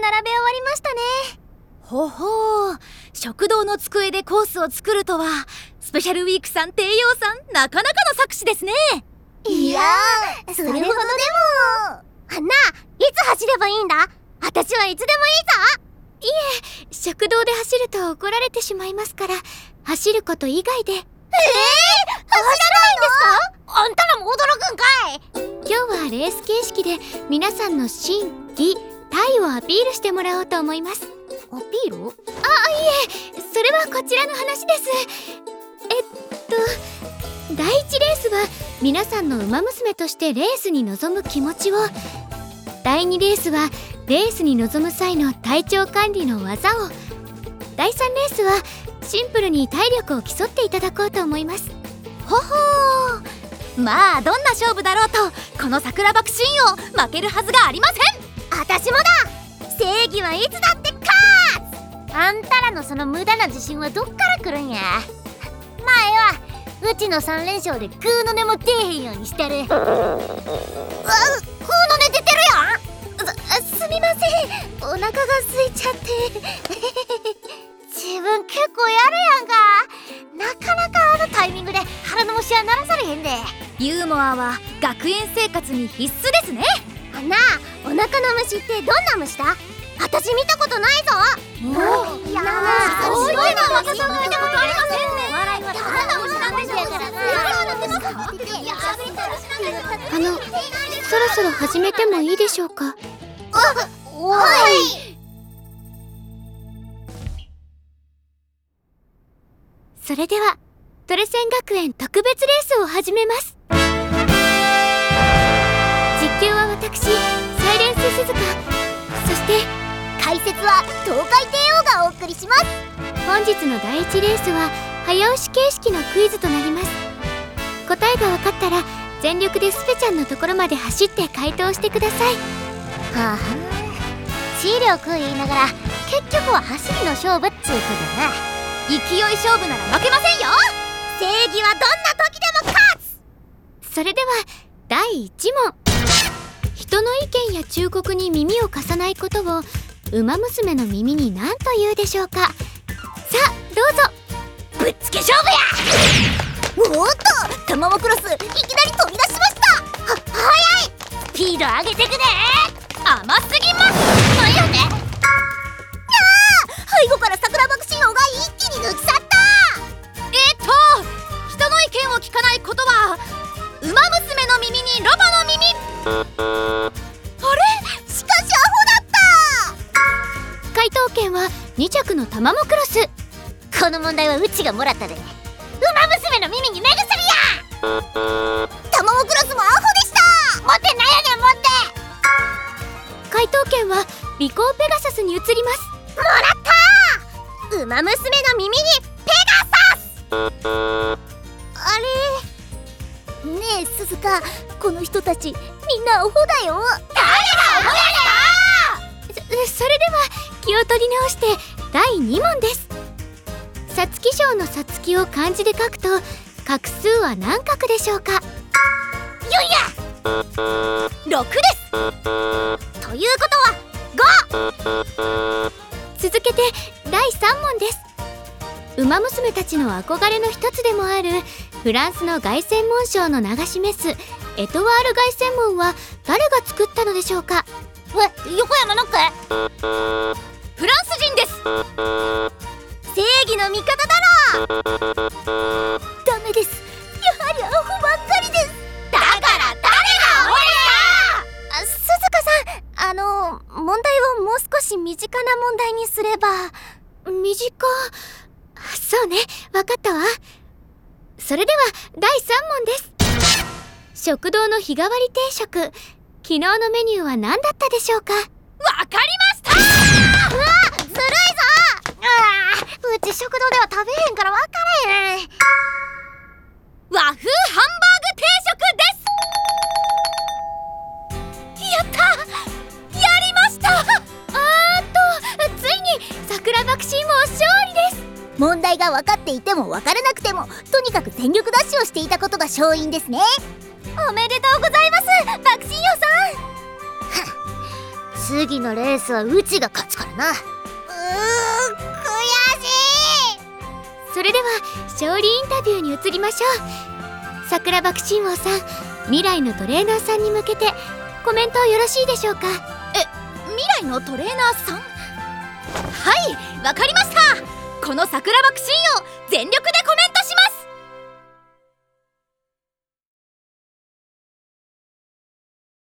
並べ終わりましたね。ほほう。食堂の机でコースを作るとはスペシャルウィークさん帝陽さんなかなかの作詞ですね。いやーそれほどでも。あんないつ走ればいいんだ？私はいつでもいいぞ。いえ食堂で走ると怒られてしまいますから走ること以外で。ええー、走らないんですか？あんたらも驚くんかい。今日はレース形式で皆さんの心技体をアピールしてもらおうと思います。アピール？あいえそれはこちらの話です。えっと第1レースは皆さんの馬娘としてレースに臨む気持ちを。第2レースはレースに臨む際の体調管理の技を。第3レースはシンプルに体力を競っていただこうと思います。ほほー！まあどんな勝負だろうとこの桜爆心を負けるはずがありません私もだ。正義はいつだって勝つ。あんたらのその無駄な自信はどっから来るんや。前はうちの3連勝でグーの音も出えへんようにしてる。うグーの音出てるやん。すすみません。お腹が空いちゃって。自分結構やるやんか。なかなかあのタイミングで腹の虫は鳴らされへんで。ユーモアは学園生活に必須ですね。あなお腹の虫ってどんな虫だ？私見たことないぞ。おいやそういうのは私も見たことありませんね。笑いは虫なんですあのそろそろ始めてもいいでしょうか？はい。それではトレセン学園特別レースを始めます。実況は私サイレンス鈴鹿そして解説は東海帝王がお送りします。本日の第1レースは早押し形式のクイズとなります。答えが分かったら全力でスペちゃんのところまで走って回答してください。はあ視力言いながら結局は走りの勝負っつうことな。勢い勝負なら負けませんよ。正義はどんな時でも勝つ。それでは第1問人の意見や忠告に耳を貸さないことを馬娘の耳に何と言うでしょうか。さあどうぞ。ぶっつけ勝負や。おっとタマモクロスいきなり飛び出しました。は早い。スピード上げてくね。甘すぎます。なんやねあ背後から桜った回答権は2着のタマモクロス。この問題はうちがもらったで。馬娘の耳に目薬や！タマモクロスもアホでした！持ってなんやねん持って！回答権は尾行ペガサスに移ります。もらった！馬娘の耳にペガサス！あれ？ねえ鈴鹿。この人たちみんなアホだよ。誰がアホやねん！そそれでは気を取り直して第2問です。皐月賞の皐月を漢字で書くと画数は何画でしょうか？よいや！6です。ということは5続けて第3問です。馬娘たちの憧れの一つでもあるフランスの凱旋門賞の名が示すエトワール凱旋門は誰が作ったのでしょうか？え横山ノックフランス人です。正義の味方だろダメです。やはりアホばっかりです。だから誰がアホや鈴鹿さん。あの問題をもう少し身近な問題にすれば。身近？そうね。分かったわ。それでは第3問です。食堂の日替わり定食。昨日のメニューは何だったでしょうか？わかりましたうわずるいぞ。あうち食堂では食べへんから分からへん。和風ハンバーグ定食ですやったやりました。あーっとついに桜爆心も勝利です。問題が分かっていても分からなくてもとにかく全力ダッシュをしていたことが勝因ですね。おめでとうございます。爆心王さん。次のレースはうちが勝つからなうー悔しい。それでは勝利インタビューに移りましょう。桜爆心王さん未来のトレーナーさんに向けてコメントよろしいでしょうか？え未来のトレーナーさん？はいわかりました。この桜爆心王全力で